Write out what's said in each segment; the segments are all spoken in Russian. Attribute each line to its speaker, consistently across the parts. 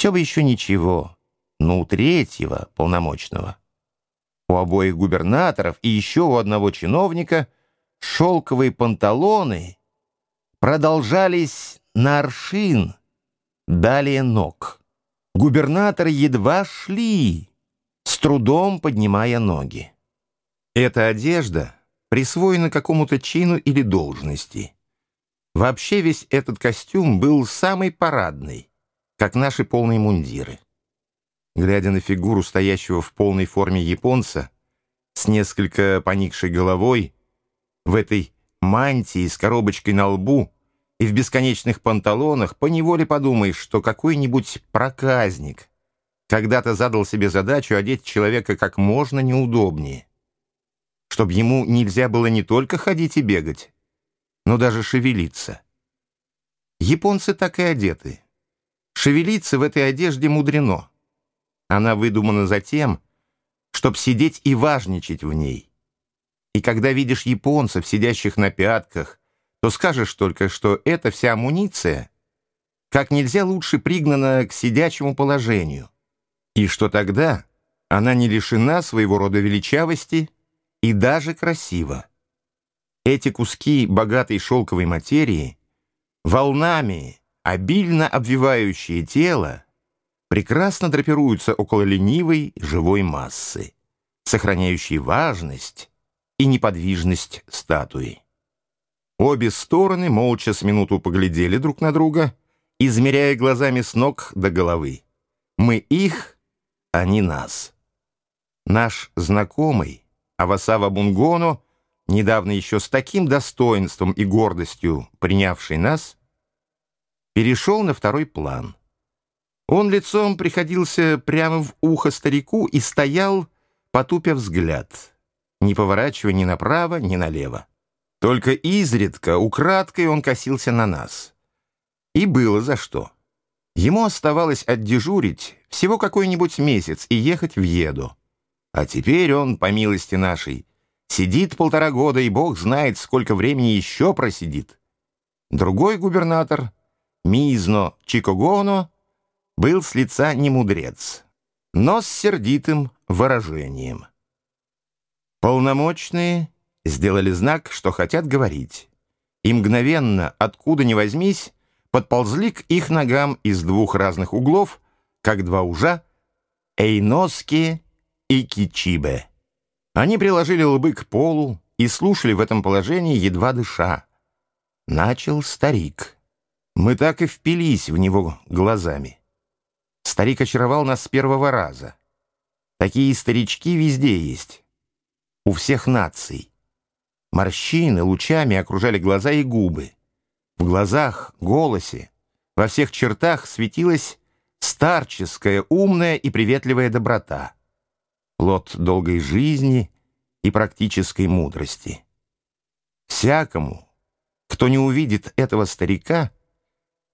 Speaker 1: Все бы еще ничего, но у третьего полномочного, у обоих губернаторов и еще у одного чиновника шелковые панталоны продолжались на аршин, далее ног. Губернаторы едва шли, с трудом поднимая ноги. Эта одежда присвоена какому-то чину или должности. Вообще весь этот костюм был самый парадный, как наши полные мундиры. Глядя на фигуру стоящего в полной форме японца, с несколько поникшей головой, в этой мантии с коробочкой на лбу и в бесконечных панталонах, поневоле подумаешь, что какой-нибудь проказник когда-то задал себе задачу одеть человека как можно неудобнее, чтобы ему нельзя было не только ходить и бегать, но даже шевелиться. Японцы так и одеты. Шевелиться в этой одежде мудрено. Она выдумана за тем, чтобы сидеть и важничать в ней. И когда видишь японцев, сидящих на пятках, то скажешь только, что эта вся амуниция как нельзя лучше пригнана к сидячему положению, и что тогда она не лишена своего рода величавости и даже красива. Эти куски богатой шелковой материи, волнами, обильно обвивающие тело, прекрасно драпируются около ленивой живой массы, сохраняющей важность и неподвижность статуи. Обе стороны молча с минуту поглядели друг на друга, измеряя глазами с ног до головы. Мы их, они нас. Наш знакомый, Авасава Бунгоно, недавно еще с таким достоинством и гордостью принявший нас, перешел на второй план — он лицом приходился прямо в ухо старику и стоял, потупя взгляд, не поворачивая ни направо, ни налево. Только изредка, украдкой он косился на нас. И было за что. Ему оставалось отдежурить всего какой-нибудь месяц и ехать в Еду. А теперь он, по милости нашей, сидит полтора года, и бог знает, сколько времени еще просидит. Другой губернатор, Мизно Чикогоно, был с лица не мудрец, но с сердитым выражением. Полномочные сделали знак, что хотят говорить, и мгновенно, откуда ни возьмись, подползли к их ногам из двух разных углов, как два ужа, Эйноски и Кичибе. Они приложили лбы к полу и слушали в этом положении, едва дыша. Начал старик. Мы так и впились в него глазами. Старик очаровал нас с первого раза. Такие старички везде есть. У всех наций. Морщины лучами окружали глаза и губы. В глазах, голосе, во всех чертах светилась старческая, умная и приветливая доброта. Плод долгой жизни и практической мудрости. Всякому, кто не увидит этого старика,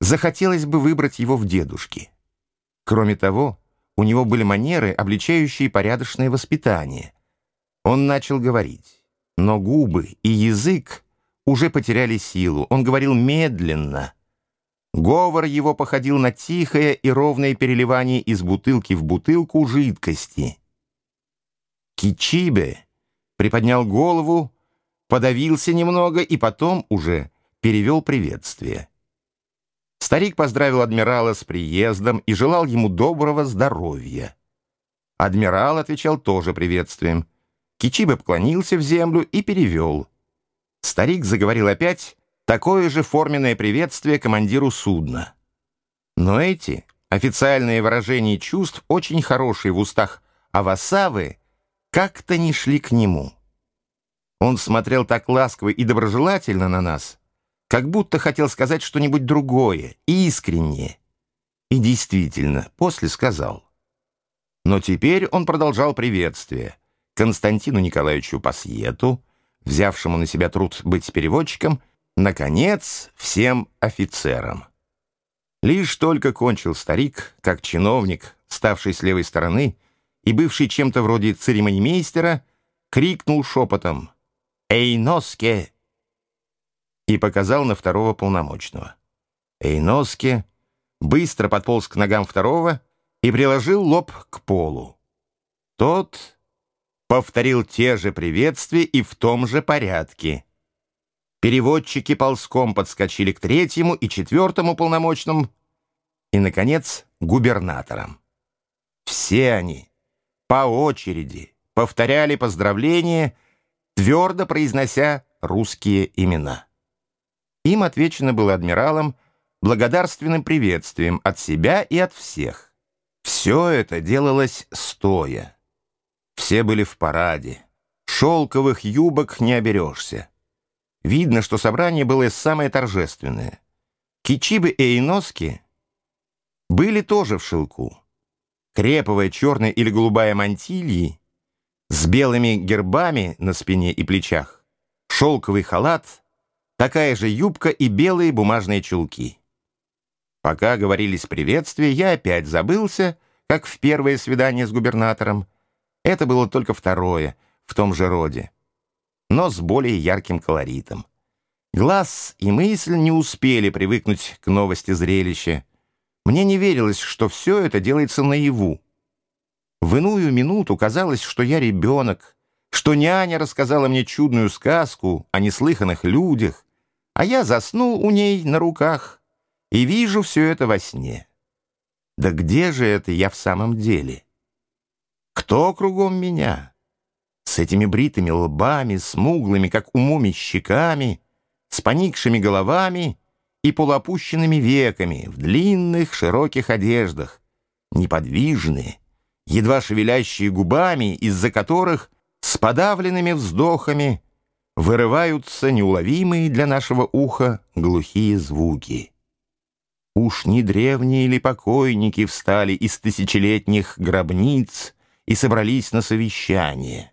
Speaker 1: захотелось бы выбрать его в дедушки. Кроме того, у него были манеры, обличающие порядочное воспитание. Он начал говорить, но губы и язык уже потеряли силу. Он говорил медленно. Говор его походил на тихое и ровное переливание из бутылки в бутылку жидкости. Кичибе приподнял голову, подавился немного и потом уже перевел приветствие. Старик поздравил адмирала с приездом и желал ему доброго здоровья. Адмирал отвечал тоже приветствием. Кичибе поклонился в землю и перевел. Старик заговорил опять такое же форменное приветствие командиру судна. Но эти официальные выражения чувств, очень хорошие в устах Авасавы, как-то не шли к нему. Он смотрел так ласково и доброжелательно на нас, как будто хотел сказать что-нибудь другое, искреннее. И действительно, после сказал. Но теперь он продолжал приветствие Константину Николаевичу Пасьету, взявшему на себя труд быть переводчиком, наконец, всем офицерам. Лишь только кончил старик, как чиновник, ставший с левой стороны и бывший чем-то вроде церемонимейстера, крикнул шепотом «Эй, Носке!» И показал на второго полномочного. Эйноске быстро подполз к ногам второго и приложил лоб к полу. Тот повторил те же приветствия и в том же порядке. Переводчики ползком подскочили к третьему и четвертому полномочным и, наконец, губернаторам. Все они по очереди повторяли поздравления, твердо произнося русские имена. Им отвечено было адмиралом благодарственным приветствием от себя и от всех. Все это делалось стоя. Все были в параде. Шелковых юбок не оберешься. Видно, что собрание было самое торжественное. Кичибы и Эйноски были тоже в шелку. Креповая черная или голубая мантильи с белыми гербами на спине и плечах, шелковый халат, такая же юбка и белые бумажные чулки. Пока говорились приветствия, я опять забылся, как в первое свидание с губернатором. Это было только второе, в том же роде, но с более ярким колоритом. Глаз и мысль не успели привыкнуть к новости зрелища. Мне не верилось, что все это делается наяву. В иную минуту казалось, что я ребенок, что няня рассказала мне чудную сказку о неслыханных людях, а я заснул у ней на руках и вижу все это во сне. Да где же это я в самом деле? Кто кругом меня? С этими бритыми лбами, смуглыми, как у муми, щеками, с поникшими головами и полуопущенными веками, в длинных широких одеждах, неподвижные, едва шевелящие губами, из-за которых с подавленными вздохами вырываются неуловимые для нашего уха глухие звуки. Уж не древние ли покойники встали из тысячелетних гробниц и собрались на совещание?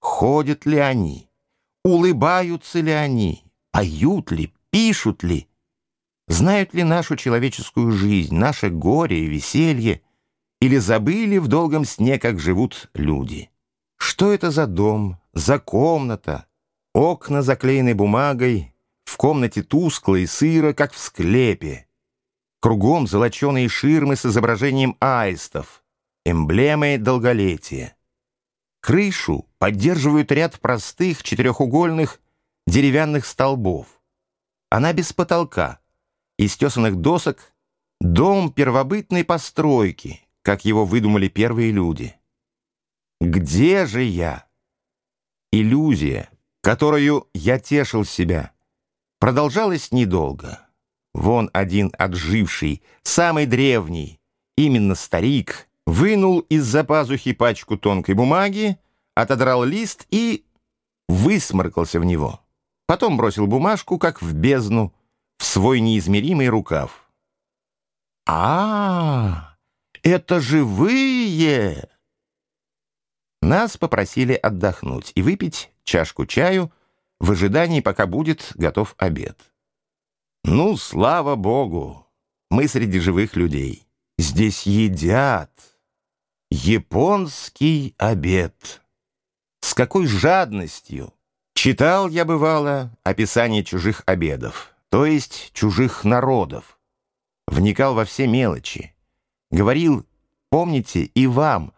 Speaker 1: Ходят ли они? Улыбаются ли они? Поют ли? Пишут ли? Знают ли нашу человеческую жизнь, наше горе и веселье? Или забыли в долгом сне, как живут люди? Что это за дом, за комната? Окна заклеены бумагой, в комнате тускло и сыро, как в склепе. Кругом золоченые ширмы с изображением аистов, эмблемой долголетия. Крышу поддерживают ряд простых четырехугольных деревянных столбов. Она без потолка, из тесанных досок, дом первобытной постройки, как его выдумали первые люди. Где же я? Иллюзия, которую я тешил себя, продолжалась недолго. Вон один отживший, самый древний, именно старик, вынул из-за пазухи пачку тонкой бумаги, отодрал лист и высморкался в него. Потом бросил бумажку, как в бездну, в свой неизмеримый рукав. а, -а, -а это живые!» Нас попросили отдохнуть и выпить чашку чаю в ожидании, пока будет готов обед. Ну, слава богу, мы среди живых людей. Здесь едят японский обед. С какой жадностью! Читал я, бывало, описание чужих обедов, то есть чужих народов. Вникал во все мелочи. Говорил, помните, и вам,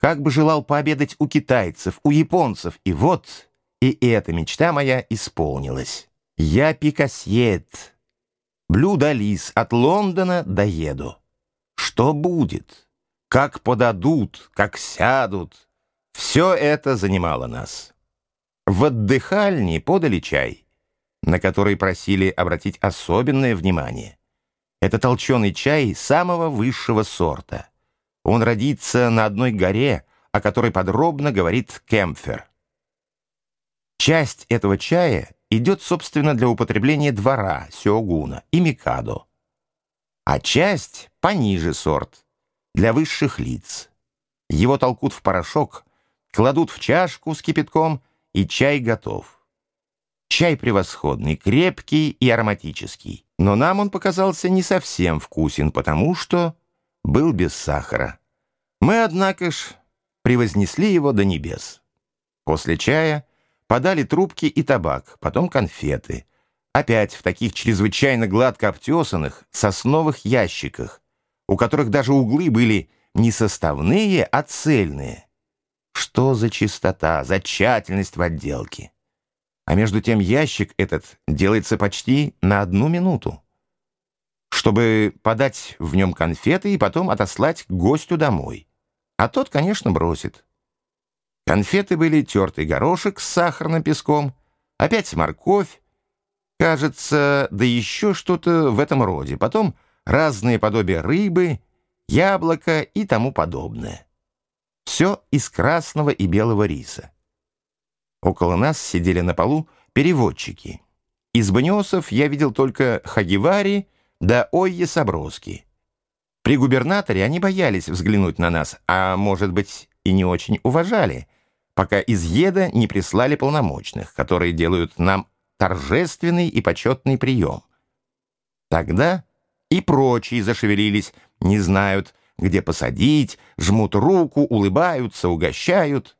Speaker 1: как бы желал пообедать у китайцев, у японцев, и вот и эта мечта моя исполнилась. Я пикасьет, блюдо лис, от Лондона доеду. Что будет? Как подадут, как сядут? Все это занимало нас. В отдыхальне подали чай, на который просили обратить особенное внимание. Это толченый чай самого высшего сорта. Он родится на одной горе, о которой подробно говорит Кемпфер. Часть этого чая идет, собственно, для употребления двора, сёгуна и микадо, а часть пониже сорт, для высших лиц. Его толкут в порошок, кладут в чашку с кипятком, и чай готов. Чай превосходный, крепкий и ароматический. Но нам он показался не совсем вкусен, потому что был без сахара. Мы, однако ж, превознесли его до небес. После чая подали трубки и табак, потом конфеты. опять в таких чрезвычайно гладко обтесанных сосновых ящиках, у которых даже углы были не составные, а цельные. Что за чистота, за тщательность в отделке! А между тем ящик этот делается почти на одну минуту, чтобы подать в нем конфеты и потом отослать гостю домой. А тот, конечно, бросит. Конфеты были тертый горошек с сахарным песком, опять морковь, кажется, да еще что-то в этом роде. Потом разные подобия рыбы, яблоко и тому подобное. Все из красного и белого риса. Около нас сидели на полу переводчики. Из баниосов я видел только Хагивари да Ойе Саброски. При губернаторе они боялись взглянуть на нас, а, может быть, и не очень уважали, пока из Еда не прислали полномочных, которые делают нам торжественный и почетный прием. Тогда и прочие зашевелились, не знают, где посадить, жмут руку, улыбаются, угощают —